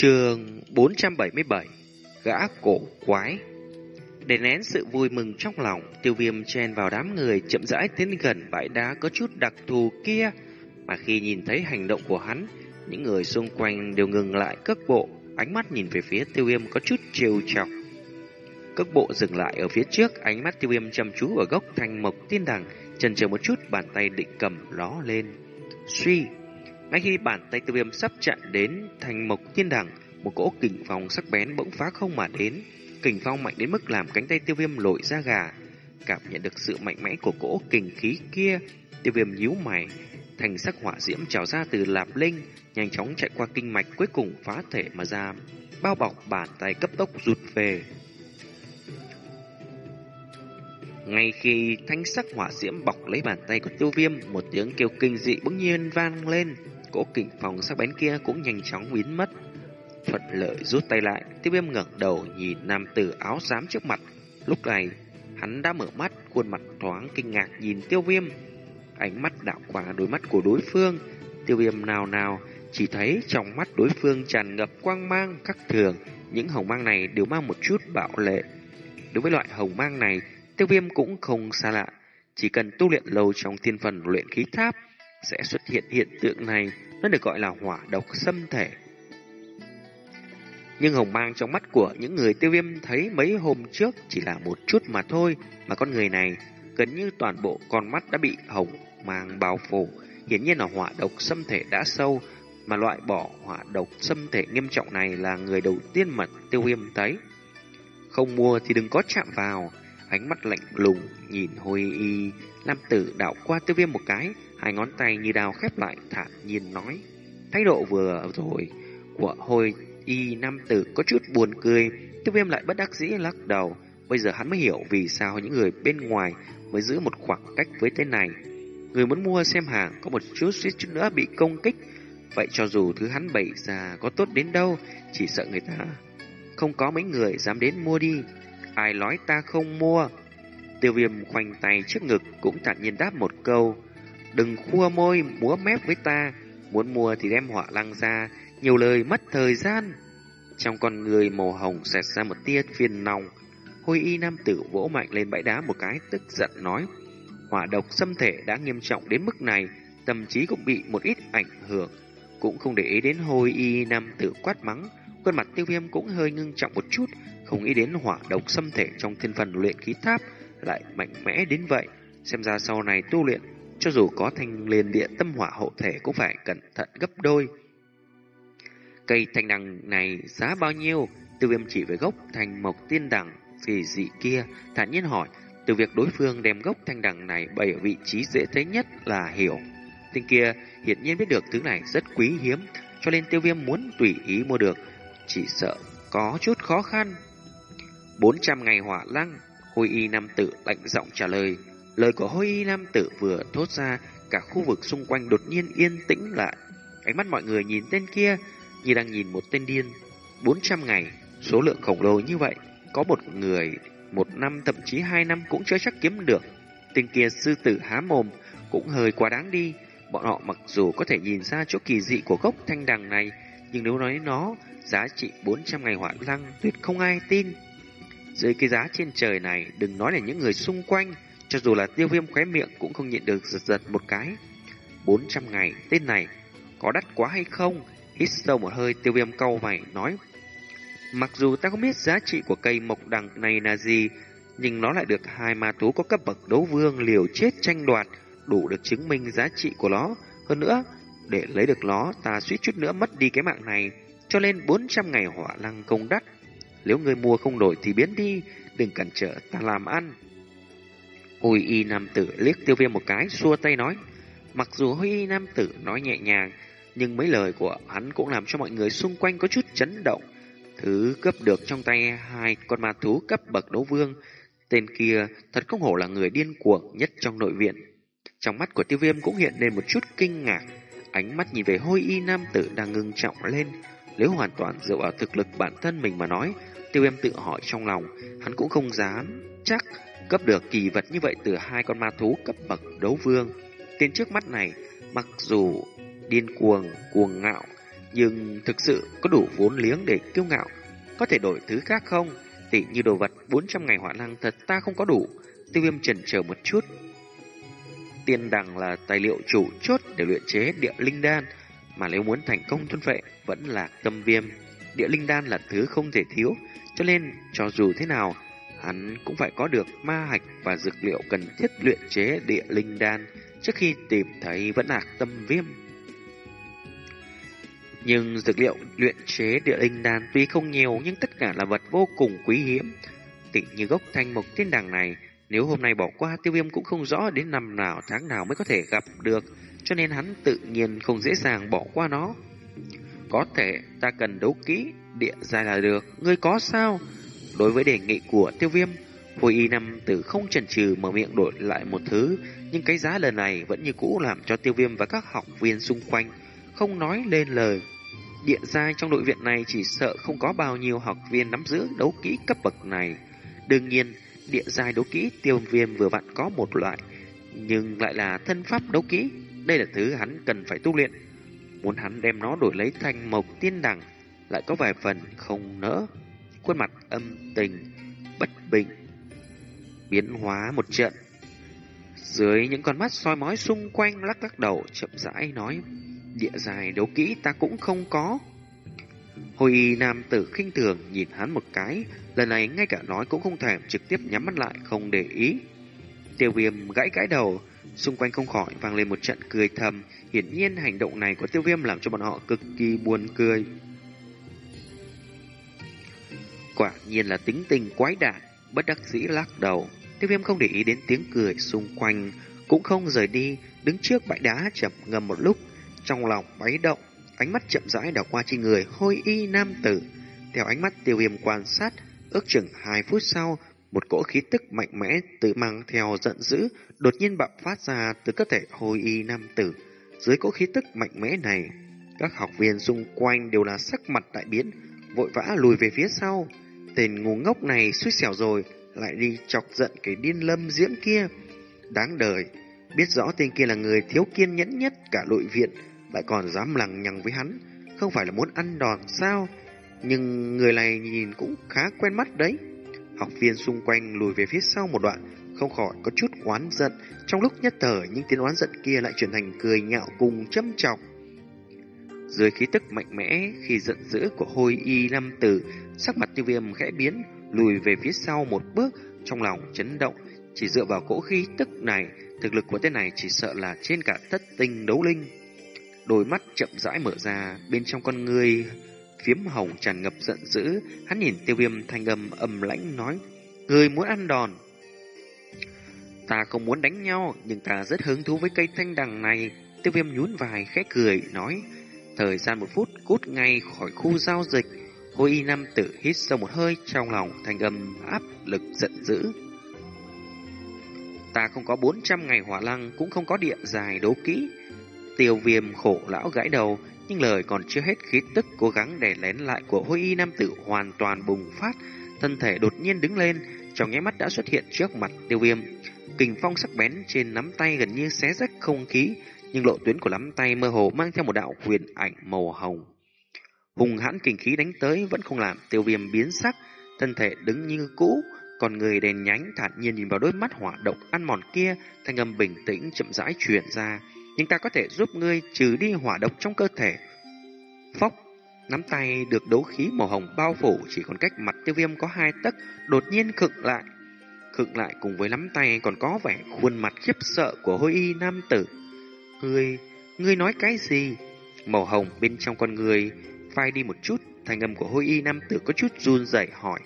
Trường 477 Gã cổ quái. Để nén sự vui mừng trong lòng, Tiêu viêm chen vào đám người chậm rãi tiến gần bãi đá có chút đặc thù kia, Mà khi nhìn thấy hành động của hắn, Những người xung quanh đều ngừng lại cất bộ, Ánh mắt nhìn về phía tiêu viêm có chút trêu chọc. Cước bộ dừng lại ở phía trước, Ánh mắt tiêu viêm chăm chú ở gốc thanh mộc tiên đằng, Chần chờ một chút bàn tay định cầm ló lên. Suy ngay khi bàn tay tiêu viêm sắp chạm đến thành mộc thiên đẳng, một cỗ kình phong sắc bén bỗng phá không mà đến. Kình phong mạnh đến mức làm cánh tay tiêu viêm lội ra gà. Cảm nhận được sự mạnh mẽ của cỗ kình khí kia, tiêu viêm nhíu mày. Thành sắc hỏa diễm trào ra từ lạp linh, nhanh chóng chạy qua kinh mạch cuối cùng phá thể mà ra. Bao bọc bàn tay cấp tốc rụt về. Ngay khi thanh sắc hỏa diễm bọc lấy bàn tay của tiêu viêm, một tiếng kêu kinh dị bỗng nhiên vang lên. Cỗ kình phòng sắc bén kia cũng nhanh chóng biến mất. Thuận lợi rút tay lại, tiêu viêm ngẩng đầu nhìn nam tử áo xám trước mặt. Lúc này, hắn đã mở mắt, khuôn mặt thoáng kinh ngạc nhìn tiêu viêm. Ánh mắt đảo qua đôi mắt của đối phương, tiêu viêm nào nào chỉ thấy trong mắt đối phương tràn ngập quang mang các thường, những hồng mang này đều mang một chút bạo lệ. Đối với loại hồng mang này, tiêu viêm cũng không xa lạ, chỉ cần tu luyện lâu trong thiên phần luyện khí tháp, sẽ xuất hiện hiện tượng này, nó được gọi là hỏa độc xâm thể. Nhưng hồng mang trong mắt của những người tiêu viêm thấy mấy hôm trước chỉ là một chút mà thôi, mà con người này gần như toàn bộ con mắt đã bị hồng mang bao phủ, hiển nhiên là hỏa độc xâm thể đã sâu, mà loại bỏ hỏa độc xâm thể nghiêm trọng này là người đầu tiên mà tiêu viêm thấy. Không mua thì đừng có chạm vào, ánh mắt lạnh lùng nhìn hồi y, nam tử đảo qua tiêu viêm một cái, Hai ngón tay như đào khép lại thản nhiên nói. Thái độ vừa rồi của hồi y nam tử có chút buồn cười. Tiêu viêm lại bất đắc dĩ lắc đầu. Bây giờ hắn mới hiểu vì sao những người bên ngoài mới giữ một khoảng cách với thế này. Người muốn mua xem hàng có một chút suýt chút nữa bị công kích. Vậy cho dù thứ hắn bày ra có tốt đến đâu, chỉ sợ người ta không có mấy người dám đến mua đi. Ai nói ta không mua? Tiêu viêm khoanh tay trước ngực cũng thản nhiên đáp một câu. Đừng khua môi, múa mép với ta. Muốn mua thì đem họa lăng ra. Nhiều lời mất thời gian. Trong con người màu hồng xẹt ra một tia phiền nòng. Hôi y nam tử vỗ mạnh lên bãi đá một cái, Tức giận nói, Hỏa độc xâm thể đã nghiêm trọng đến mức này, Tâm trí cũng bị một ít ảnh hưởng. Cũng không để ý đến hôi y nam tử quát mắng, Khuôn mặt tiêu viêm cũng hơi ngưng trọng một chút, Không nghĩ đến hỏa độc xâm thể trong thiên phần luyện khí tháp Lại mạnh mẽ đến vậy. Xem ra sau này tu luyện cho dù có thanh liền địa tâm hỏa hộ thể cũng phải cẩn thận gấp đôi. Cây thanh đằng này giá bao nhiêu? Từ viêm chỉ với gốc thanh mộc tiên đằng phì dị kia, thản nhiên hỏi. Từ việc đối phương đem gốc thanh đằng này bày ở vị trí dễ thấy nhất là hiểu. Tên kia hiển nhiên biết được thứ này rất quý hiếm, cho nên tiêu viêm muốn tùy ý mua được, chỉ sợ có chút khó khăn. 400 ngày hỏa lăng, Hồi y nam tử lạnh giọng trả lời. Lời của hôi y nam tử vừa thốt ra, cả khu vực xung quanh đột nhiên yên tĩnh lại. Ánh mắt mọi người nhìn tên kia như đang nhìn một tên điên. 400 ngày, số lượng khổng lồ như vậy, có một người một năm thậm chí hai năm cũng chưa chắc kiếm được. Tên kia sư tử há mồm cũng hơi quá đáng đi. Bọn họ mặc dù có thể nhìn ra chỗ kỳ dị của gốc thanh đằng này, nhưng nếu nói nó giá trị 400 ngày hoạn lăng tuyệt không ai tin. Dưới cái giá trên trời này, đừng nói là những người xung quanh, cho dù là tiêu viêm khóe miệng cũng không nhịn được giật giật một cái. 400 ngày, tên này, có đắt quá hay không? Hít sâu một hơi tiêu viêm câu mày nói. Mặc dù ta không biết giá trị của cây mộc đằng này là gì, nhưng nó lại được hai ma thú có cấp bậc đấu vương liều chết tranh đoạt, đủ được chứng minh giá trị của nó. Hơn nữa, để lấy được nó, ta suýt chút nữa mất đi cái mạng này, cho nên 400 ngày hỏa lăng công đắt. Nếu người mua không đổi thì biến đi, đừng cản trở ta làm ăn. Hồi y nam tử liếc tiêu viêm một cái, xua tay nói. Mặc dù hồi y nam tử nói nhẹ nhàng, nhưng mấy lời của hắn cũng làm cho mọi người xung quanh có chút chấn động. Thứ cấp được trong tay hai con ma thú cấp bậc đấu vương, tên kia thật không hổ là người điên cuồng nhất trong nội viện. Trong mắt của tiêu viêm cũng hiện lên một chút kinh ngạc, ánh mắt nhìn về hôi y nam tử đang ngưng trọng lên. Nếu hoàn toàn dựa vào thực lực bản thân mình mà nói, tiêu viêm tự hỏi trong lòng, hắn cũng không dám chắc cấp được kỳ vật như vậy từ hai con ma thú cấp bậc đấu vương. Tên trước mắt này, mặc dù điên cuồng, cuồng ngạo, Nhưng thực sự có đủ vốn liếng để kiêu ngạo, có thể đổi thứ khác không? Tỷ như đồ vật 400 ngày hỏa năng thật ta không có đủ. Tiêu viêm chần chờ một chút. Tiên đằng là tài liệu chủ chốt để luyện chế địa linh đan, mà nếu muốn thành công thôn vệ vẫn là tâm viêm. Địa linh đan là thứ không thể thiếu, cho nên cho dù thế nào, hắn cũng phải có được ma hạch và dược liệu cần thiết luyện chế địa linh đan trước khi tìm thấy vẫn lạc tâm viêm. Nhưng dược liệu luyện chế địa linh đan tuy không nhiều nhưng tất cả là vật vô cùng quý hiếm. Tỉ như gốc thanh mộc thiên đằng này, nếu hôm nay bỏ qua tiêu viêm cũng không rõ đến năm nào tháng nào mới có thể gặp được, cho nên hắn tự nhiên không dễ dàng bỏ qua nó. Có thể ta cần đấu kỹ, địa dài là được, ngươi có sao? Đối với đề nghị của tiêu viêm, Hồi y năm tử không chần chừ mở miệng đổi lại một thứ, nhưng cái giá lần này vẫn như cũ làm cho tiêu viêm và các học viên xung quanh không nói lên lời. Địa giai trong đội viện này chỉ sợ không có bao nhiêu học viên nắm giữ đấu kỹ cấp bậc này. Đương nhiên, địa giai đấu kỹ tiêu viêm vừa vặn có một loại, nhưng lại là thân pháp đấu kỹ. Đây là thứ hắn cần phải tu luyện. Muốn hắn đem nó đổi lấy thành mộc tiên đẳng, lại có vài phần không nỡ. Khuôn mặt âm tình, bất bình, biến hóa một trận. Dưới những con mắt soi mói xung quanh lắc lắc đầu chậm rãi nói Địa dài đấu kỹ ta cũng không có. Hồi y nam tử khinh thường nhìn hắn một cái Lần này ngay cả nói cũng không thèm trực tiếp nhắm mắt lại không để ý. Tiêu viêm gãi gãi đầu Xung quanh không khỏi vang lên một trận cười thầm. Hiển nhiên hành động này của tiêu viêm làm cho bọn họ cực kỳ buồn cười. Quả nhiên là tính tình quái đản Bất đắc dĩ lắc đầu. Tiêu viêm không để ý đến tiếng cười xung quanh, Cũng không rời đi, Đứng trước bãi đá chậm ngầm một lúc. Trong lòng máy động, Ánh mắt chậm rãi đảo qua trên người hôi y nam tử. Theo ánh mắt tiêu viêm quan sát, Ước chừng hai phút sau, Một cỗ khí tức mạnh mẽ tự mang theo giận dữ Đột nhiên bạo phát ra từ cơ thể hôi y nam tử. Dưới cỗ khí tức mạnh mẽ này, Các học viên xung quanh đều là sắc mặt đại biến, Vội vã lùi về phía sau. Tên ngu ngốc này suýt xẻo rồi, Lại đi chọc giận cái điên lâm diễm kia. Đáng đời, Biết rõ tên kia là người thiếu kiên nhẫn nhất cả nội viện Lại còn dám lằng nhằng với hắn. Không phải là muốn ăn đòn sao? Nhưng người này nhìn cũng khá quen mắt đấy. Học viên xung quanh lùi về phía sau một đoạn, Không khỏi có chút oán giận. Trong lúc nhất thời, những tiếng oán giận kia lại chuyển thành cười nhạo cùng châm chọc dưới khí tức mạnh mẽ khi giận dữ của hôi y lâm tử, sắc mặt tiêu viêm khẽ biến, lùi về phía sau một bước, trong lòng chấn động. Chỉ dựa vào cỗ khí tức này, thực lực của tên này chỉ sợ là trên cả thất tinh đấu linh. Đôi mắt chậm rãi mở ra, bên trong con người phiếm hồng tràn ngập giận dữ, hắn nhìn tiêu viêm thanh âm âm lãnh nói, Người muốn ăn đòn. Ta không muốn đánh nhau, nhưng ta rất hứng thú với cây thanh đằng này. Tiêu viêm nhún vai khẽ cười, nói, Thời gian một phút cút ngay khỏi khu giao dịch, Hôi y nam tử hít sâu một hơi trong lòng thanh âm áp lực giận dữ. Ta không có 400 ngày hỏa lăng, cũng không có địa dài đấu kỹ. Tiêu viêm khổ lão gãi đầu, nhưng lời còn chưa hết khí tức cố gắng để lén lại của hôi y nam tử hoàn toàn bùng phát, thân thể đột nhiên đứng lên, trong nháy mắt đã xuất hiện trước mặt tiêu viêm. Kình phong sắc bén trên nắm tay gần như xé rách không khí, nhưng lộ tuyến của nắm tay mơ hồ mang theo một đạo huyền ảnh màu hồng. Hùng hãn kinh khí đánh tới vẫn không làm tiêu viêm biến sắc, thân thể đứng như cũ, còn người đèn nhánh thản nhiên nhìn vào đôi mắt hỏa độc ăn mòn kia, thanh âm bình tĩnh chậm rãi truyền ra, nhưng ta có thể giúp ngươi trừ đi hỏa độc trong cơ thể. Phốc, nắm tay được đấu khí màu hồng bao phủ chỉ còn cách mặt tiêu viêm có hai tấc, đột nhiên khựng lại. Khựng lại cùng với nắm tay còn có vẻ khuôn mặt khiếp sợ của hôi y nam tử. Ngươi, ngươi nói cái gì? Màu hồng bên trong con người phai đi một chút, thanh âm của hôi y nam tử có chút run rẩy hỏi.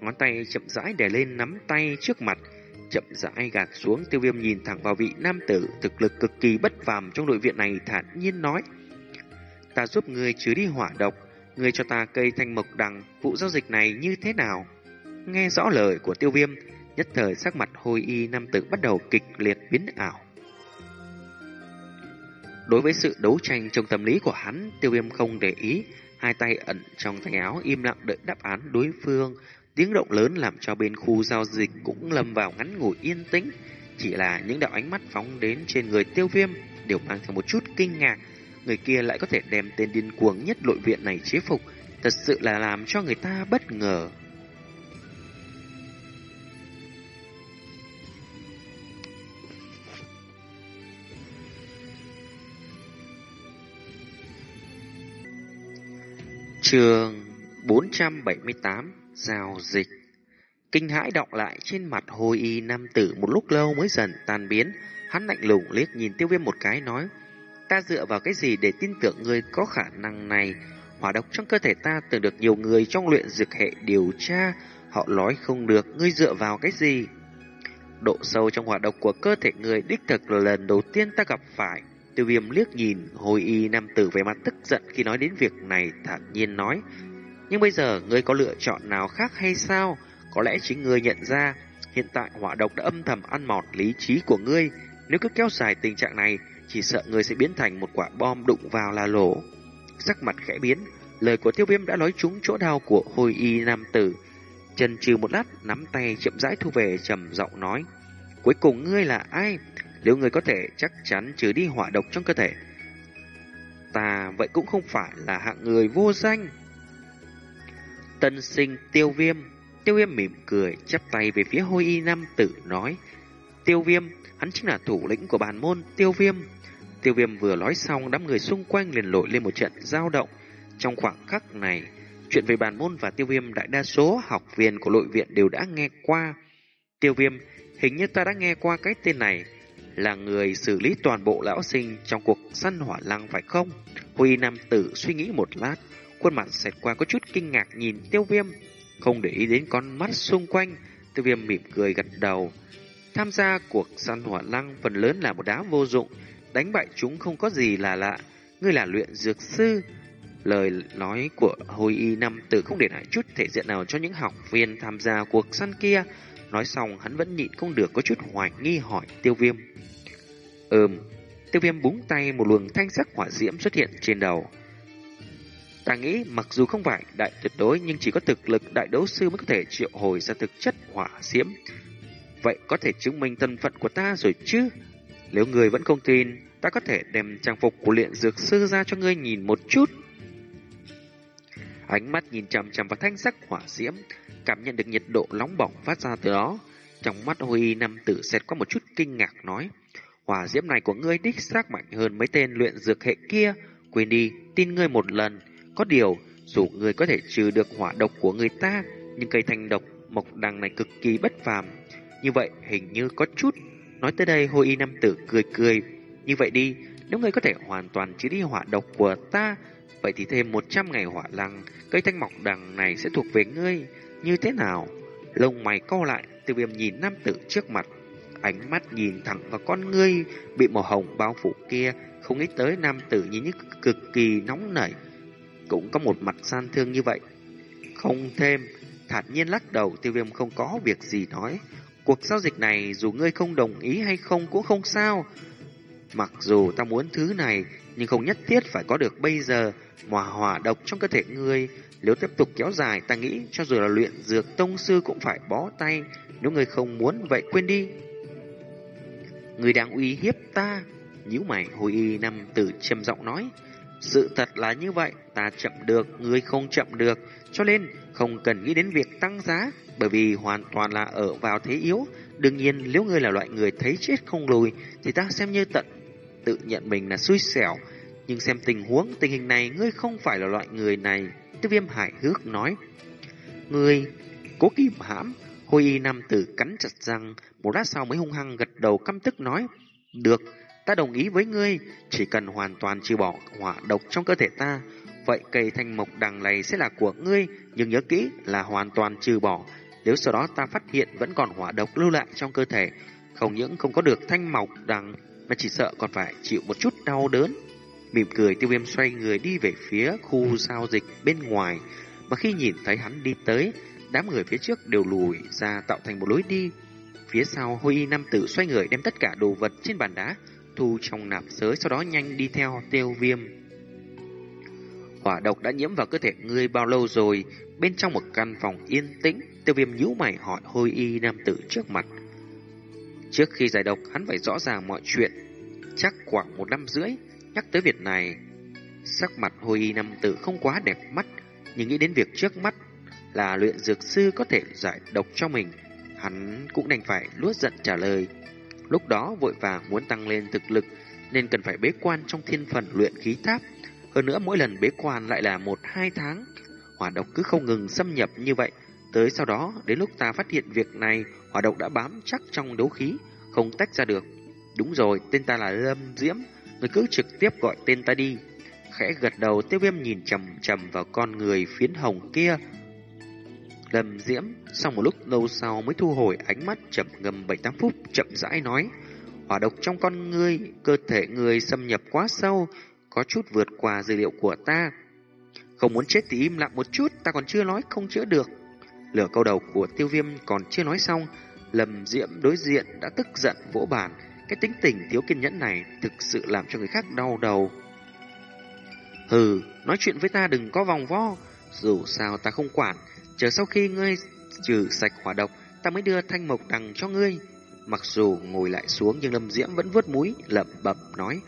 Ngón tay chậm rãi đè lên nắm tay trước mặt, chậm rãi gạt xuống tiêu viêm nhìn thẳng vào vị nam tử thực lực cực kỳ bất phàm trong đội viện này thản nhiên nói. Ta giúp ngươi chứ đi hỏa độc, ngươi cho ta cây thanh mộc đằng, vụ giao dịch này như thế nào? Nghe rõ lời của tiêu viêm, nhất thời sắc mặt hôi y nam tử bắt đầu kịch liệt biến ảo. Đối với sự đấu tranh trong tâm lý của hắn, tiêu viêm không để ý, hai tay ẩn trong tay áo im lặng đợi đáp án đối phương. Tiếng động lớn làm cho bên khu giao dịch cũng lâm vào ngắn ngủi yên tĩnh. Chỉ là những đạo ánh mắt phóng đến trên người tiêu viêm đều mang theo một chút kinh ngạc. người kia lại có thể đem tên điên cuồng nhất nội viện này chế phục, thật sự là làm cho người ta bất ngờ. Trường 478 Giao dịch. Kinh hãi đọng lại trên mặt hồi y nam tử một lúc lâu mới dần tan biến. Hắn lạnh lùng liếc nhìn tiêu viêm một cái, nói, Ta dựa vào cái gì để tin tưởng người có khả năng này? Hỏa độc trong cơ thể ta từng được nhiều người trong luyện dược hệ điều tra, Họ nói không được, ngươi dựa vào cái gì? Độ sâu trong hỏa độc của cơ thể người đích thực là lần đầu tiên ta gặp phải. Tiêu viêm liếc nhìn hồi y nam tử về mặt tức giận khi nói đến việc này thản nhiên nói Nhưng bây giờ ngươi có lựa chọn nào khác hay sao? Có lẽ chính ngươi nhận ra hiện tại hỏa độc đã âm thầm ăn mòn lý trí của ngươi Nếu cứ kéo dài tình trạng này chỉ sợ ngươi sẽ biến thành một quả bom đụng vào là lỗ. Sắc mặt khẽ biến, lời của tiêu viêm đã nói trúng chỗ đau của hồi y nam tử. Trần trừ một lát, nắm tay chậm rãi thu về trầm giọng nói. Cuối cùng ngươi là ai? Nếu người có thể chắc chắn trừ đi hỏa độc trong cơ thể. Ta vậy cũng không phải là hạng người vô danh. Tân sinh tiêu viêm. Tiêu viêm mỉm cười, chắp tay về phía hôi y nam tử nói. Tiêu viêm, hắn chính là thủ lĩnh của bàn môn tiêu viêm. Tiêu viêm vừa nói xong, đám người xung quanh liền lội lên một trận giao động. Trong khoảng khắc này, chuyện về bàn môn và tiêu viêm đại đa số học viên của nội viện đều đã nghe qua. Tiêu viêm, hình như ta đã nghe qua cái tên này, là người xử lý toàn bộ lão sinh trong cuộc săn hỏa lăng phải không? Huy Nam Tử suy nghĩ một lát, khuôn mặt xẹt qua có chút kinh ngạc nhìn tiêu viêm, không để ý đến con mắt xung quanh, tiêu viêm mỉm cười gật đầu. Tham gia cuộc săn hỏa lăng phần lớn là một đám vô dụng, đánh bại chúng không có gì là lạ. Ngươi là luyện dược sư. Lời nói của hồi y năm tử không để lại chút thể diện nào cho những học viên tham gia cuộc săn kia. Nói xong hắn vẫn nhịn không được có chút hoài nghi hỏi tiêu viêm. Ừm, tiêu viêm búng tay một luồng thanh sắc hỏa diễm xuất hiện trên đầu. Ta nghĩ mặc dù không phải đại tuyệt đối nhưng chỉ có thực lực đại đấu sư mới có thể triệu hồi ra thực chất hỏa diễm. Vậy có thể chứng minh thân phận của ta rồi chứ? Nếu người vẫn không tin, ta có thể đem trang phục của luyện dược sư ra cho ngươi nhìn một chút. Ánh mắt nhìn chằm chằm vào thanh sắc hỏa diễm, cảm nhận được nhiệt độ nóng bỏng phát ra từ đó. Trong mắt Huy Nam tử xẹt qua một chút kinh ngạc nói, hỏa diễm này của ngươi đích xác mạnh hơn mấy tên luyện dược hệ kia. Quên đi, tin ngươi một lần. Có điều, dù ngươi có thể trừ được hỏa độc của người ta, nhưng cây thanh độc mộc đằng này cực kỳ bất phàm. Như vậy hình như có chút Nói tới đây hôi y nam tử cười cười. Như vậy đi, nếu ngươi có thể hoàn toàn trừ đi hỏa độc của ta, vậy thì thêm 100 ngày hỏa lăng, cây thanh mọc đằng này sẽ thuộc về ngươi. Như thế nào? Lông mày co lại, tiêu viêm nhìn nam tử trước mặt. Ánh mắt nhìn thẳng vào con ngươi bị màu hồng bao phủ kia, không nghĩ tới nam tử nhìn như cực kỳ nóng nảy. Cũng có một mặt san thương như vậy. Không thêm, thản nhiên lắc đầu tiêu viêm không có việc gì nói. Cuộc giao dịch này dù ngươi không đồng ý hay không cũng không sao. Mặc dù ta muốn thứ này, nhưng không nhất thiết phải có được bây giờ. mà hỏa độc trong cơ thể ngươi, nếu tiếp tục kéo dài, ta nghĩ cho dù là luyện dược tông sư cũng phải bó tay. Nếu ngươi không muốn, vậy quên đi. Ngươi đang uy hiếp ta. nhíu mày hồi y năm tử trầm giọng nói. Sự thật là như vậy, ta chậm được, ngươi không chậm được, cho nên không cần nghĩ đến việc tăng giá, bởi vì hoàn toàn là ở vào thế yếu. Đương nhiên, nếu ngươi là loại người thấy chết không lùi, thì ta xem như tận tự nhận mình là xui xẻo. Nhưng xem tình huống, tình hình này, ngươi không phải là loại người này. Tiêu viêm hải hước nói. Ngươi, cố kìm hãm, hôi y nam tử cắn chặt răng, một lát sau mới hung hăng gật đầu căm tức nói. Được, ta đồng ý với ngươi, chỉ cần hoàn toàn trừ bỏ hỏa độc trong cơ thể ta, vậy cây thanh mộc đằng này sẽ là của ngươi, nhưng nhớ kỹ là hoàn toàn trừ bỏ, nếu sau đó ta phát hiện vẫn còn hỏa độc lưu lại trong cơ thể, không những không có được thanh mộc đằng, mà chỉ sợ còn phải chịu một chút đau đớn. Mỉm cười tiêu viêm xoay người đi về phía khu giao dịch bên ngoài, mà khi nhìn thấy hắn đi tới, đám người phía trước đều lùi ra tạo thành một lối đi. Phía sau hôi y nam tử xoay người đem tất cả đồ vật trên bàn đá thu trong nạp giới sau đó nhanh đi theo tiêu viêm. Hỏa độc đã nhiễm vào cơ thể ngươi bao lâu rồi? Bên trong một căn phòng yên tĩnh, tiêu viêm nhíu mày hỏi hôi y nam tử trước mặt. Trước khi giải độc, hắn phải rõ ràng mọi chuyện. Chắc khoảng một năm rưỡi, nhắc tới việc này, Sắc mặt hồi y nam tử không quá đẹp mắt, nhưng nghĩ đến việc trước mắt là luyện dược sư có thể giải độc cho mình, hắn cũng đành phải luốt giận trả lời. Lúc đó vội vàng muốn tăng lên thực lực nên cần phải bế quan trong thiên phần luyện khí tháp. Hơn nữa mỗi lần bế quan lại là một hai tháng. Hỏa độc cứ không ngừng xâm nhập như vậy. Tới sau đó, đến lúc ta phát hiện việc này, hỏa độc đã bám chắc trong đấu khí, không tách ra được. Đúng rồi, tên ta là Lâm Diễm, người cứ trực tiếp gọi tên ta đi. Khẽ gật đầu tiêu viêm nhìn chầm chầm vào con người phiến hồng kia. Lâm Diễm, sau một lúc lâu sau mới thu hồi ánh mắt chậm ngầm 7-8 phút, chậm rãi nói. Hỏa độc trong con ngươi, cơ thể người xâm nhập quá sâu, có chút vượt qua dữ liệu của ta. Không muốn chết thì im lặng một chút, ta còn chưa nói không chữa được. Lửa câu đầu của tiêu viêm còn chưa nói xong, Lâm Diễm đối diện đã tức giận vỗ bàn. Cái tính tình thiếu kiên nhẫn này thực sự làm cho người khác đau đầu. Hừ, nói chuyện với ta đừng có vòng vo, dù sao ta không quản, chờ sau khi ngươi trừ sạch hỏa độc, ta mới đưa thanh mộc đằng cho ngươi. Mặc dù ngồi lại xuống nhưng Lâm Diễm vẫn vuốt mũi, lẩm bẩm nói.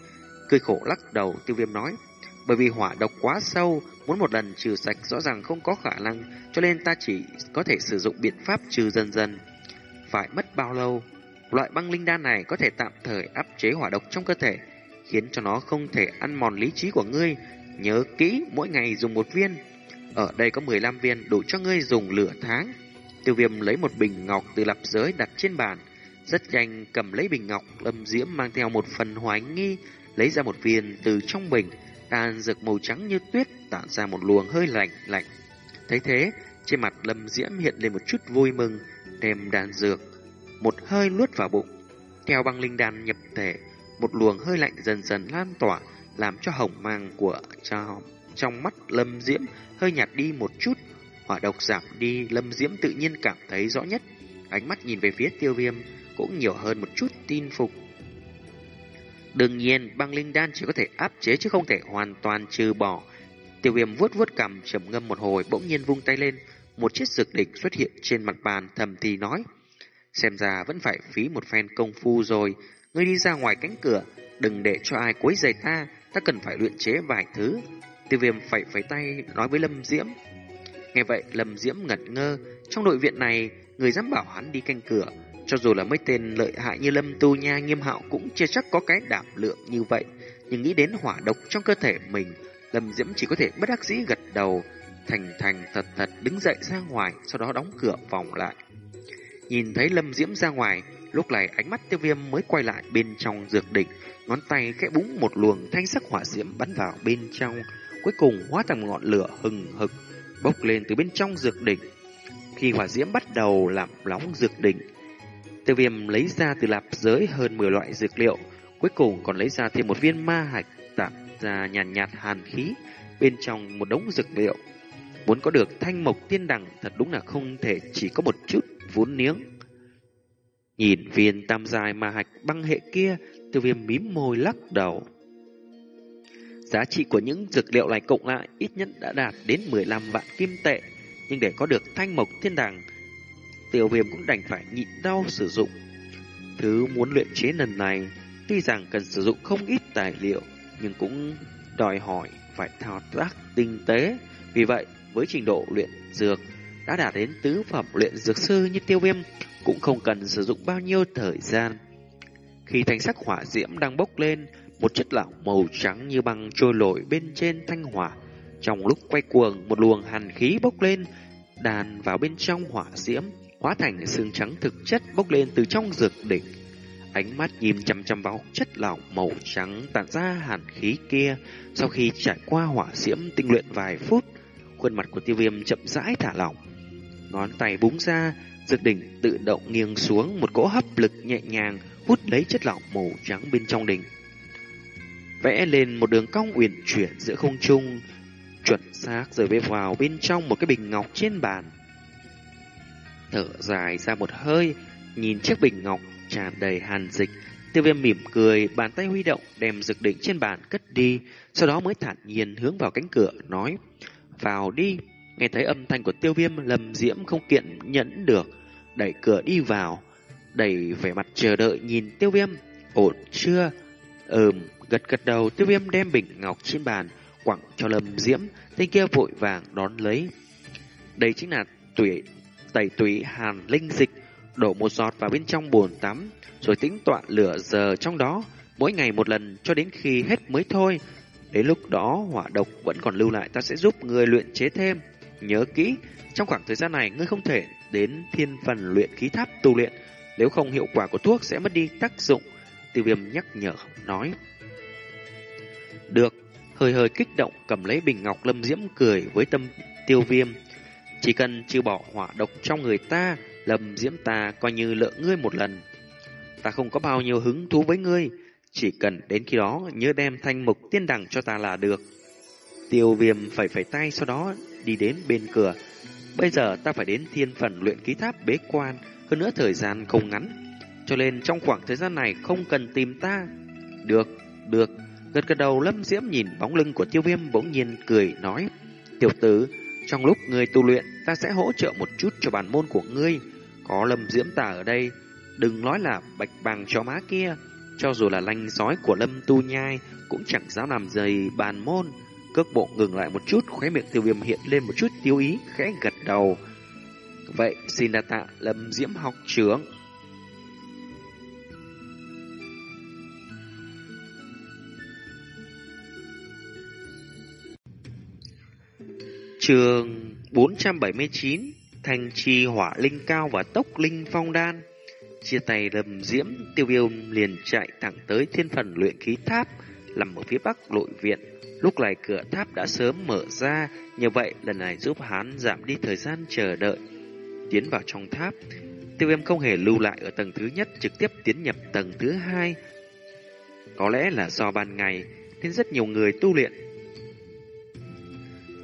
Cười khổ lắc đầu, tiêu viêm nói. Bởi vì hỏa độc quá sâu, muốn một lần trừ sạch rõ ràng không có khả năng, cho nên ta chỉ có thể sử dụng biện pháp trừ dần dần. Phải mất bao lâu? Loại băng linh đan này có thể tạm thời áp chế hỏa độc trong cơ thể, khiến cho nó không thể ăn mòn lý trí của ngươi. Nhớ kỹ, mỗi ngày dùng một viên. Ở đây có 15 viên đủ cho ngươi dùng lửa tháng. Tiêu viêm lấy một bình ngọc từ lập giới đặt trên bàn. Rất nhanh cầm lấy bình ngọc, lâm diễm mang theo một phần hoài nghi, lấy ra một viên từ trong bình, đan dược màu trắng như tuyết tạo ra một luồng hơi lạnh lạnh. Thấy thế, trên mặt lâm diễm hiện lên một chút vui mừng, đem đan dược, một hơi luốt vào bụng. Theo băng linh đan nhập thể, một luồng hơi lạnh dần dần lan tỏa, làm cho hồng mang của trong, trong mắt lâm diễm hơi nhạt đi một chút, hỏa độc giảm đi, lâm diễm tự nhiên cảm thấy rõ nhất. Ánh mắt nhìn về phía tiêu viêm, cũng nhiều hơn một chút tin phục. Đương nhiên, băng linh đan chỉ có thể áp chế chứ không thể hoàn toàn trừ bỏ. Tiêu viêm vuốt vuốt cằm trầm ngâm một hồi bỗng nhiên vung tay lên, một chiếc dược địch xuất hiện trên mặt bàn thầm thì nói. Xem ra vẫn phải phí một phen công phu rồi, ngươi đi ra ngoài cánh cửa, đừng để cho ai quấy giày ta, ta cần phải luyện chế vài thứ. Tiêu viêm phải phải tay nói với Lâm Diễm. Nghe vậy, Lâm Diễm ngẩn ngơ, trong nội viện này, người dám bảo hắn đi canh cửa, cho dù là mấy tên lợi hại như Lâm Tu Nha nghiêm hạo cũng chưa chắc có cái đảm lượng như vậy. Nhưng nghĩ đến hỏa độc trong cơ thể mình, Lâm Diễm chỉ có thể bất đắc dĩ gật đầu, thành thành thật thật đứng dậy ra ngoài, sau đó đóng cửa phòng lại. Nhìn thấy Lâm Diễm ra ngoài, lúc này ánh mắt tiêu viêm mới quay lại bên trong dược đỉnh, ngón tay khẽ búng một luồng thanh sắc hỏa diễm bắn vào bên trong, cuối cùng hóa thành ngọn lửa hừng hực, bốc lên từ bên trong dược đỉnh. Khi hỏa diễm bắt đầu làm nóng dược đỉnh, Tiêu viêm lấy ra từ lạp giới hơn 10 loại dược liệu, cuối cùng còn lấy ra thêm một viên ma hạch tạm ra nhàn nhạt, nhạt hàn khí bên trong một đống dược liệu. Muốn có được thanh mộc tiên đằng thật đúng là không thể chỉ có một chút vốn niếng. Nhìn viên tam dài ma hạch băng hệ kia, tiêu viêm mím môi lắc đầu. Giá trị của những dược liệu này cộng lại ít nhất đã đạt đến 15 vạn kim tệ, nhưng để có được thanh mộc thiên đằng tiêu viêm cũng đành phải nhịn đau sử dụng. Thứ muốn luyện chế lần này, tuy rằng cần sử dụng không ít tài liệu, nhưng cũng đòi hỏi phải thao tác tinh tế. Vì vậy, với trình độ luyện dược đã đạt đến tứ phẩm luyện dược sư như tiêu viêm, cũng không cần sử dụng bao nhiêu thời gian. Khi thanh sắc hỏa diễm đang bốc lên, một chất lỏng màu trắng như băng trôi nổi bên trên thanh hỏa. Trong lúc quay cuồng, một luồng hàn khí bốc lên, đàn vào bên trong hỏa diễm, hóa thành xương trắng thực chất bốc lên từ trong dược đỉnh. Ánh mắt nhìn chăm chăm vào chất lỏng màu trắng tản ra hàn khí kia, sau khi trải qua hỏa diễm tinh luyện vài phút, khuôn mặt của tiêu viêm chậm rãi thả lỏng. Ngón tay búng ra, dược đỉnh tự động nghiêng xuống một cỗ hấp lực nhẹ nhàng hút lấy chất lỏng màu trắng bên trong đỉnh. Vẽ lên một đường cong uyển chuyển giữa không trung, chuẩn xác rời về vào bên trong một cái bình ngọc trên bàn thở dài ra một hơi, nhìn chiếc bình ngọc tràn đầy hàn dịch. Tiêu viêm mỉm cười, bàn tay huy động, đem dược định trên bàn cất đi, sau đó mới thản nhiên hướng vào cánh cửa, nói, vào đi. Nghe thấy âm thanh của tiêu viêm, lầm diễm không kiện nhẫn được, đẩy cửa đi vào, đẩy vẻ mặt chờ đợi nhìn tiêu viêm, ổn chưa? Ừm, gật gật đầu, tiêu viêm đem bình ngọc trên bàn, quẳng cho lầm Diễm, tên kia vội vàng đón lấy. Đây chính là tuổi tẩy tủy hàn linh dịch, đổ một giọt vào bên trong bồn tắm, rồi tính toán lửa giờ trong đó, mỗi ngày một lần cho đến khi hết mới thôi. Đến lúc đó hỏa độc vẫn còn lưu lại ta sẽ giúp người luyện chế thêm. Nhớ kỹ, trong khoảng thời gian này ngươi không thể đến thiên phần luyện khí tháp tu luyện, nếu không hiệu quả của thuốc sẽ mất đi tác dụng. Tiêu viêm nhắc nhở, nói. Được, hơi hơi kích động cầm lấy bình ngọc lâm diễm cười với tâm tiêu viêm. Chỉ cần trừ bỏ hỏa độc trong người ta, lầm diễm ta coi như lỡ ngươi một lần. Ta không có bao nhiêu hứng thú với ngươi, chỉ cần đến khi đó nhớ đem thanh mục tiên đẳng cho ta là được. Tiêu viêm phải phải tay sau đó đi đến bên cửa. Bây giờ ta phải đến thiên phần luyện ký tháp bế quan, hơn nữa thời gian không ngắn. Cho nên trong khoảng thời gian này không cần tìm ta. Được, được. Gật gật đầu lâm diễm nhìn bóng lưng của tiêu viêm bỗng nhiên cười nói. Tiểu tử, trong lúc ngươi tu luyện, ta sẽ hỗ trợ một chút cho bản môn của ngươi. Có lâm diễm tà ở đây, đừng nói là bạch bằng cho má kia. Cho dù là lanh sói của lâm tu nhai, cũng chẳng dám làm dày bàn môn. Cước bộ ngừng lại một chút, khóe miệng tiêu viêm hiện lên một chút tiêu ý, khẽ gật đầu. Vậy xin đa tạ lâm diễm học trưởng. Trường 479 Thanh chi, hỏa linh cao và tốc linh phong đan. Chia tay lầm diễm, Tiêu viêm liền chạy thẳng tới thiên phần luyện khí tháp Nằm ở phía bắc nội viện. Lúc này cửa tháp đã sớm mở ra Như vậy lần này giúp hắn giảm đi thời gian chờ đợi. Tiến vào trong tháp, Tiêu viêm không hề lưu lại ở tầng thứ nhất, Trực tiếp tiến nhập tầng thứ hai. Có lẽ là do ban ngày, Nên rất nhiều người tu luyện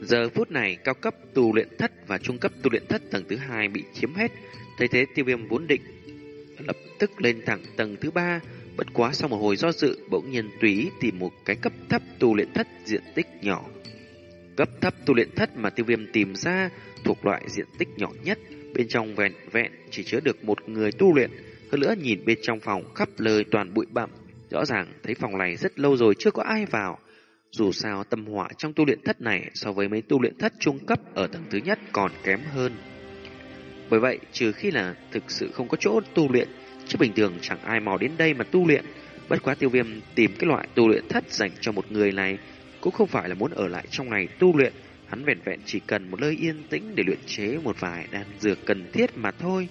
Giờ phút này, cao cấp tu luyện thất và trung cấp tu luyện thất tầng thứ hai bị chiếm hết. thay thế tiêu viêm vốn định lập tức lên thẳng tầng thứ ba. Bất quá sau một hồi do dự, bỗng nhiên tùy tìm một cái cấp thấp tu luyện thất diện tích nhỏ. Cấp thấp tu luyện thất mà tiêu viêm tìm ra thuộc loại diện tích nhỏ nhất, bên trong vẹn vẹn chỉ chứa được một người tu luyện. Hơn nữa nhìn bên trong phòng khắp lời toàn bụi bặm, rõ ràng thấy phòng này rất lâu rồi chưa có ai vào. Dù sao tâm họa trong tu luyện thất này so với mấy tu luyện thất trung cấp ở tầng thứ nhất còn kém hơn. Bởi vậy, trừ khi là thực sự không có chỗ tu luyện, chứ bình thường chẳng ai mò đến đây mà tu luyện. Bất quá tiêu viêm tìm cái loại tu luyện thất dành cho một người này cũng không phải là muốn ở lại trong ngày tu luyện. Hắn vẹn vẹn chỉ cần một nơi yên tĩnh để luyện chế một vài đan dược cần thiết mà thôi.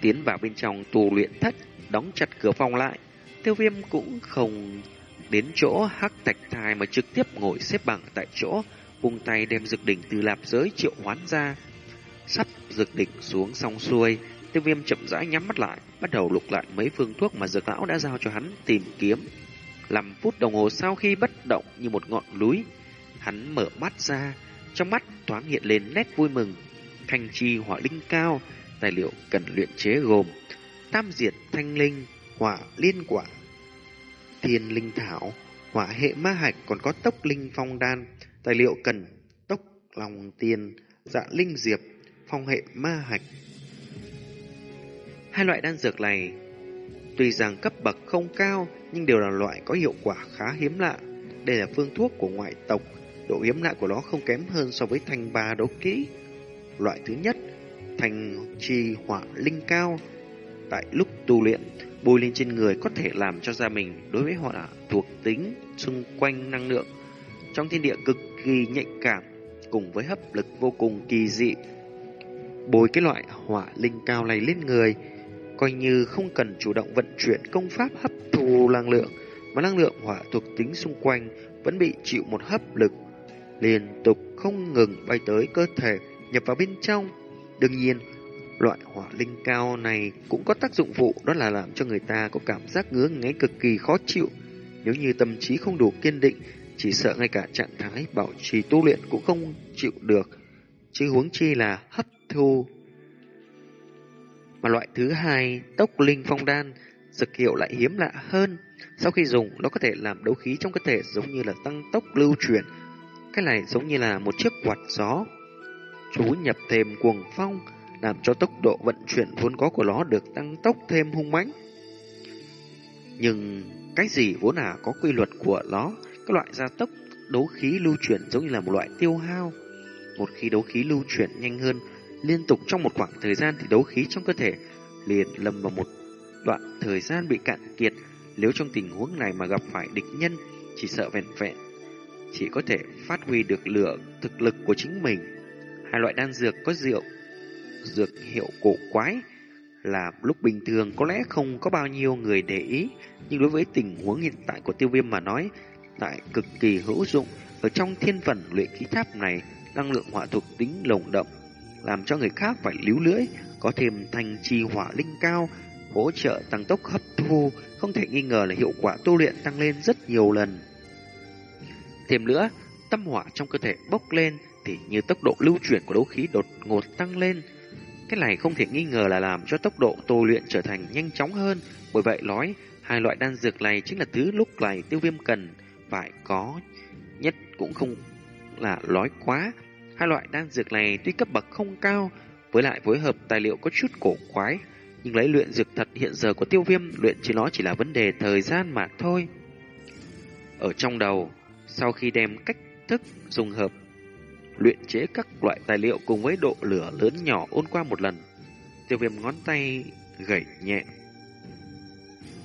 Tiến vào bên trong tu luyện thất, đóng chặt cửa phòng lại. Tiêu viêm cũng không đến chỗ hắc thạch thai mà trực tiếp ngồi xếp bằng tại chỗ, vung tay đem dược đỉnh từ lạp giới triệu hoán ra. Sắp dược đỉnh xuống xong xuôi, tiêu viêm chậm rãi nhắm mắt lại, bắt đầu lục lại mấy phương thuốc mà dược lão đã giao cho hắn tìm kiếm. Làm phút đồng hồ sau khi bất động như một ngọn núi, hắn mở mắt ra, trong mắt thoáng hiện lên nét vui mừng. Thanh chi hỏa linh cao, tài liệu cần luyện chế gồm tam diệt thanh linh, hỏa liên quả, thiên linh thảo, hỏa hệ ma hạch còn có tốc linh phong đan, tài liệu cần tốc lòng tiền, dạ linh diệp, phong hệ ma hạch. Hai loại đan dược này tuy rằng cấp bậc không cao nhưng đều là loại có hiệu quả khá hiếm lạ. Đây là phương thuốc của ngoại tộc, độ hiếm lạ của nó không kém hơn so với thanh ba đấu kỹ. Loại thứ nhất, thành trì hỏa linh cao, tại lúc tu luyện bôi lên trên người có thể làm cho da mình đối với họ là thuộc tính xung quanh năng lượng trong thiên địa cực kỳ nhạy cảm cùng với hấp lực vô cùng kỳ dị. Bôi cái loại hỏa linh cao này lên người coi như không cần chủ động vận chuyển công pháp hấp thu năng lượng mà năng lượng hỏa thuộc tính xung quanh vẫn bị chịu một hấp lực liên tục không ngừng bay tới cơ thể nhập vào bên trong. Đương nhiên, Loại hỏa linh cao này cũng có tác dụng phụ đó là làm cho người ta có cảm giác ngứa ngáy cực kỳ khó chịu. Nếu như tâm trí không đủ kiên định, chỉ sợ ngay cả trạng thái bảo trì tu luyện cũng không chịu được, chứ huống chi là hấp thu. Mà loại thứ hai, tốc linh phong đan, dược hiệu lại hiếm lạ hơn. Sau khi dùng, nó có thể làm đấu khí trong cơ thể giống như là tăng tốc lưu chuyển. Cái này giống như là một chiếc quạt gió. Chú nhập thêm cuồng phong, làm cho tốc độ vận chuyển vốn có của nó được tăng tốc thêm hung mãnh. Nhưng cái gì vốn là có quy luật của nó, Các loại gia tốc đấu khí lưu chuyển giống như là một loại tiêu hao. Một khi đấu khí lưu chuyển nhanh hơn, liên tục trong một khoảng thời gian thì đấu khí trong cơ thể liền lâm vào một đoạn thời gian bị cạn kiệt. Nếu trong tình huống này mà gặp phải địch nhân, chỉ sợ vẹn vẹn chỉ có thể phát huy được lửa thực lực của chính mình. Hai loại đan dược có rượu, dược hiệu cổ quái là lúc bình thường có lẽ không có bao nhiêu người để ý, nhưng đối với tình huống hiện tại của tiêu viêm mà nói, lại cực kỳ hữu dụng, ở trong thiên phần luyện khí tháp này, năng lượng hỏa thuộc tính lồng động, làm cho người khác phải líu lưỡi, có thêm thanh chi hỏa linh cao, hỗ trợ tăng tốc hấp thu, không thể nghi ngờ là hiệu quả tu luyện tăng lên rất nhiều lần. Thêm nữa, tâm hỏa trong cơ thể bốc lên thì như tốc độ lưu chuyển của đấu khí đột ngột tăng lên. Cái này không thể nghi ngờ là làm cho tốc độ tu luyện trở thành nhanh chóng hơn. Bởi vậy nói, hai loại đan dược này chính là thứ lúc này tiêu viêm cần phải có nhất cũng không là nói quá. Hai loại đan dược này tuy cấp bậc không cao, với lại phối hợp tài liệu có chút cổ quái, nhưng lấy luyện dược thật hiện giờ của tiêu viêm luyện chỉ nó chỉ là vấn đề thời gian mà thôi. Ở trong đầu, sau khi đem cách thức dùng hợp luyện chế các loại tài liệu cùng với độ lửa lớn nhỏ ôn qua một lần, tiêu viêm ngón tay gẩy nhẹ.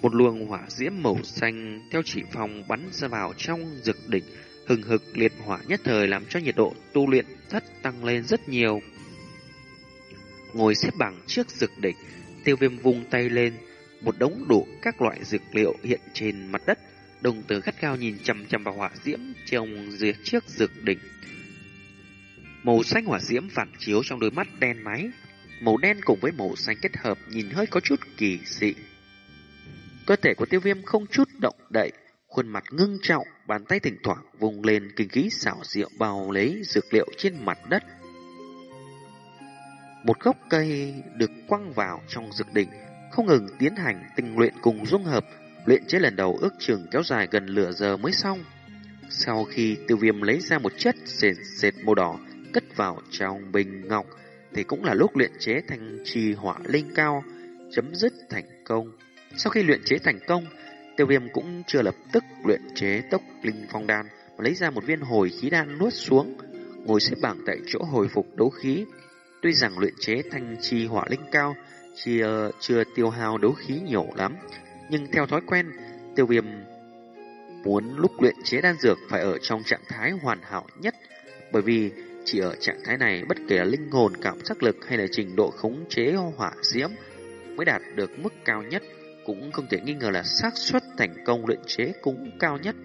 Một luồng hỏa diễm màu xanh theo chỉ phong bắn ra vào trong dược đỉnh, hừng hực liệt hỏa nhất thời làm cho nhiệt độ tu luyện thất tăng lên rất nhiều. Ngồi xếp bằng trước dược đỉnh, tiêu viêm vung tay lên, một đống đủ các loại dược liệu hiện trên mặt đất, đồng tử gắt gao nhìn chằm chằm vào hỏa diễm trong dưới chiếc dược đỉnh. Màu xanh hỏa diễm phản chiếu trong đôi mắt đen máy, màu đen cùng với màu xanh kết hợp nhìn hơi có chút kỳ dị. Cơ thể của tiêu viêm không chút động đậy, khuôn mặt ngưng trọng, bàn tay thỉnh thoảng vùng lên kinh khí xảo diệu bao lấy dược liệu trên mặt đất. Một gốc cây được quăng vào trong dược đỉnh, không ngừng tiến hành tinh luyện cùng dung hợp, luyện chế lần đầu ước chừng kéo dài gần nửa giờ mới xong. Sau khi tiêu viêm lấy ra một chất sền sệt màu đỏ, cất vào trong bình ngọc, thì cũng là lúc luyện chế thành trì hỏa linh cao, chấm dứt thành công. Sau khi luyện chế thành công, tiêu viêm cũng chưa lập tức luyện chế tốc linh phong đan, mà lấy ra một viên hồi khí đan nuốt xuống, ngồi xếp bằng tại chỗ hồi phục đấu khí. Tuy rằng luyện chế thành trì hỏa linh cao, chưa, ờ, chưa tiêu hao đấu khí nhiều lắm, nhưng theo thói quen, tiêu viêm muốn lúc luyện chế đan dược phải ở trong trạng thái hoàn hảo nhất, bởi vì chỉ ở trạng thái này bất kể là linh hồn cảm giác lực hay là trình độ khống chế hỏa diễm mới đạt được mức cao nhất, cũng không thể nghi ngờ là xác suất thành công luyện chế cũng cao nhất.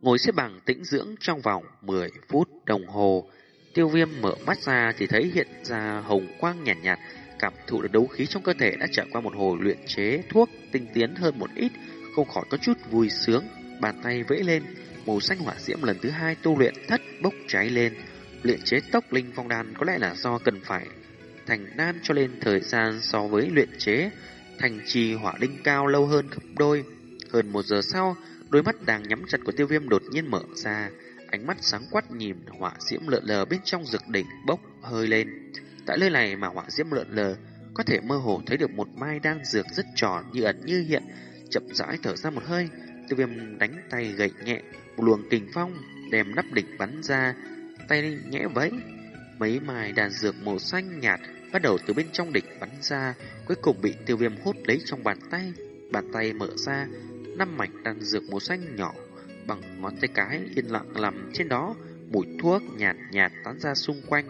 Ngồi xếp bằng tĩnh dưỡng trong vòng 10 phút đồng hồ, tiêu viêm mở mắt ra thì thấy hiện ra hồng quang nhàn nhạt, nhạt cảm thụ được đấu khí trong cơ thể đã trải qua một hồi luyện chế thuốc tinh tiến hơn một ít, không khỏi có chút vui sướng, bàn tay vẫy lên, màu xanh hỏa diễm lần thứ hai tu luyện thất bốc cháy lên, luyện chế tốc linh phong đan có lẽ là do cần phải thành đan cho nên thời gian so với luyện chế thành trì hỏa linh cao lâu hơn gấp đôi. Hơn một giờ sau, đôi mắt đang nhắm chặt của tiêu viêm đột nhiên mở ra, ánh mắt sáng quát nhìn hỏa diễm lượn lờ bên trong rực đỉnh bốc hơi lên. Tại nơi này mà hỏa diễm lượn lờ, có thể mơ hồ thấy được một mai đan dược rất tròn như ẩn như hiện, chậm rãi thở ra một hơi, tiêu viêm đánh tay gậy nhẹ, một luồng kình phong đem nắp đỉnh bắn ra, tay nhẽ vẫy. Mấy mài đàn dược màu xanh nhạt bắt đầu từ bên trong đỉnh bắn ra, cuối cùng bị tiêu viêm hút lấy trong bàn tay. Bàn tay mở ra, năm mảnh đàn dược màu xanh nhỏ bằng ngón tay cái yên lặng nằm trên đó, mùi thuốc nhạt nhạt tán ra xung quanh.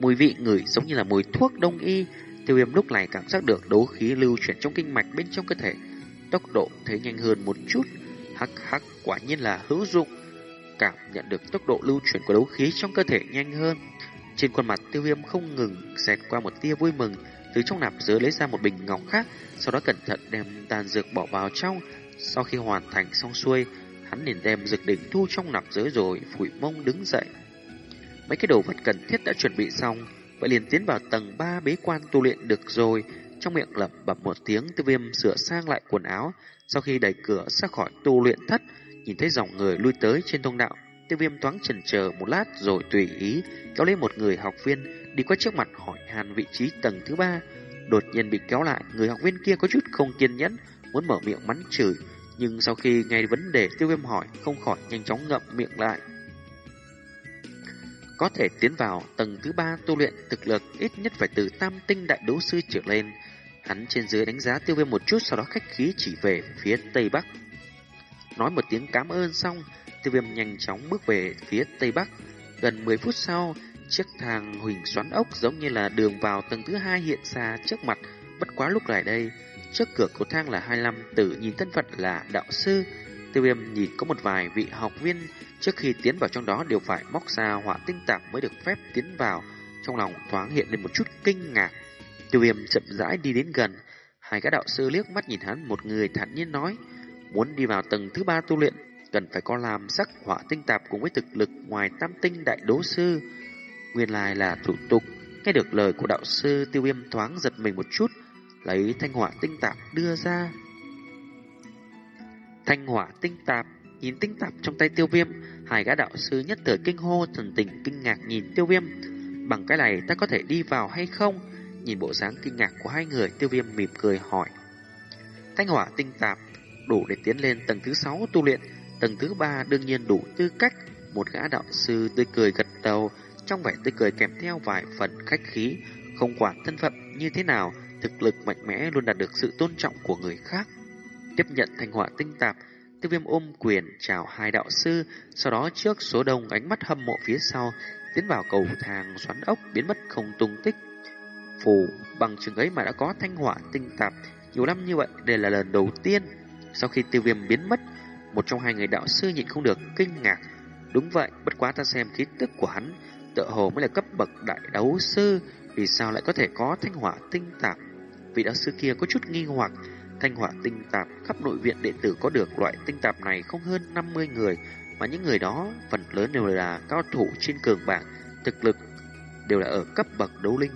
Mùi vị ngửi giống như là mùi thuốc đông y, tiêu viêm lúc này cảm giác được đấu khí lưu chuyển trong kinh mạch bên trong cơ thể, tốc độ thấy nhanh hơn một chút, hắc hắc quả nhiên là hữu dụng. Cảm nhận được tốc độ lưu chuyển của đấu khí trong cơ thể nhanh hơn, trên khuôn mặt tiêu viêm không ngừng xẹt qua một tia vui mừng, từ trong nạp giới lấy ra một bình ngọc khác, sau đó cẩn thận đem tàn dược bỏ vào trong. Sau khi hoàn thành xong xuôi, hắn liền đem dược đỉnh thu trong nạp giới rồi phủi mông đứng dậy. Mấy cái đồ vật cần thiết đã chuẩn bị xong, vậy liền tiến vào tầng 3 bế quan tu luyện được rồi. Trong miệng lẩm bẩm một tiếng, tiêu viêm sửa sang lại quần áo, sau khi đẩy cửa ra khỏi tu luyện thất, nhìn thấy dòng người lui tới trên thông đạo, tiêu viêm thoáng chần chờ một lát rồi tùy ý kéo lên một người học viên đi qua trước mặt hỏi hàn vị trí tầng thứ ba. Đột nhiên bị kéo lại, người học viên kia có chút không kiên nhẫn, muốn mở miệng mắng chửi, Nhưng sau khi nghe vấn đề tiêu viêm hỏi, không khỏi nhanh chóng ngậm miệng lại. Có thể tiến vào tầng thứ ba tu luyện thực lực ít nhất phải từ tam tinh đại đấu sư trở lên. Hắn trên dưới đánh giá tiêu viêm một chút sau đó khách khí chỉ về phía tây bắc. Nói một tiếng cảm ơn xong, tiêu viêm nhanh chóng bước về phía tây bắc. Gần 10 phút sau, chiếc thang huỳnh xoắn ốc giống như là đường vào tầng thứ hai hiện ra trước mặt. Bất quá lúc này đây, trước cửa cầu thang là 25 tử nhìn thân phận là đạo sư. Tiêu viêm nhìn có một vài vị học viên trước khi tiến vào trong đó đều phải móc ra hỏa tinh tạp mới được phép tiến vào. Trong lòng thoáng hiện lên một chút kinh ngạc. Tiêu viêm chậm rãi đi đến gần. Hai các đạo sư liếc mắt nhìn hắn một người thản nhiên nói. Muốn đi vào tầng thứ ba tu luyện, cần phải có làm sắc hỏa tinh tạp cùng với thực lực ngoài tam tinh đại đố sư. Nguyên lai là thủ tục. Nghe được lời của đạo sư tiêu viêm thoáng giật mình một chút, lấy thanh hỏa tinh tạp đưa ra. Thanh hỏa tinh tạp, nhìn tinh tạp trong tay tiêu viêm, hai gã đạo sư nhất thời kinh hô thần tình kinh ngạc nhìn tiêu viêm. Bằng cái này ta có thể đi vào hay không? Nhìn bộ dáng kinh ngạc của hai người, tiêu viêm mỉm cười hỏi. Thanh hỏa tinh tạp đủ để tiến lên tầng thứ sáu tu luyện, tầng thứ ba đương nhiên đủ tư cách. Một gã đạo sư tươi cười gật đầu, trong vẻ tươi cười kèm theo vài phần khách khí, không quản thân phận như thế nào, thực lực mạnh mẽ luôn đạt được sự tôn trọng của người khác. Tiếp nhận thanh hỏa tinh tạp, tiêu viêm ôm quyền chào hai đạo sư, sau đó trước số đông ánh mắt hâm mộ phía sau, tiến vào cầu thang xoắn ốc biến mất không tung tích. Phù bằng chứng ấy mà đã có thanh hỏa tinh tạp, nhiều năm như vậy đây là lần đầu tiên. Sau khi tiêu viêm biến mất, một trong hai người đạo sư nhịn không được kinh ngạc. Đúng vậy, bất quá ta xem khí tức của hắn, tựa hồ mới là cấp bậc đại đấu sư, vì sao lại có thể có thanh hỏa tinh tạp? Vị đạo sư kia có chút nghi hoặc, thanh hỏa tinh tạp khắp nội viện đệ tử có được loại tinh tạp này không hơn 50 người, mà những người đó phần lớn đều là cao thủ trên cường bảng, thực lực đều là ở cấp bậc đấu linh.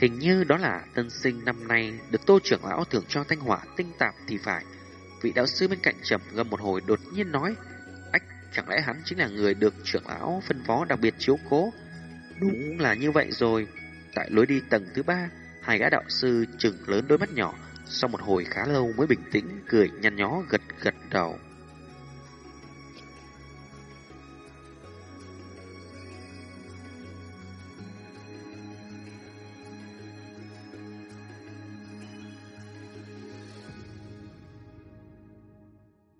Hình như đó là tân sinh năm nay được tô trưởng lão thưởng cho thanh hỏa tinh tạp thì phải. Vị đạo sư bên cạnh trầm ngâm một hồi đột nhiên nói, ách, chẳng lẽ hắn chính là người được trưởng lão phân phó đặc biệt chiếu cố? Đúng là như vậy rồi. Tại lối đi tầng thứ ba, hai gã đạo sư chừng lớn đôi mắt nhỏ, sau một hồi khá lâu mới bình tĩnh cười nhăn nhó gật gật đầu.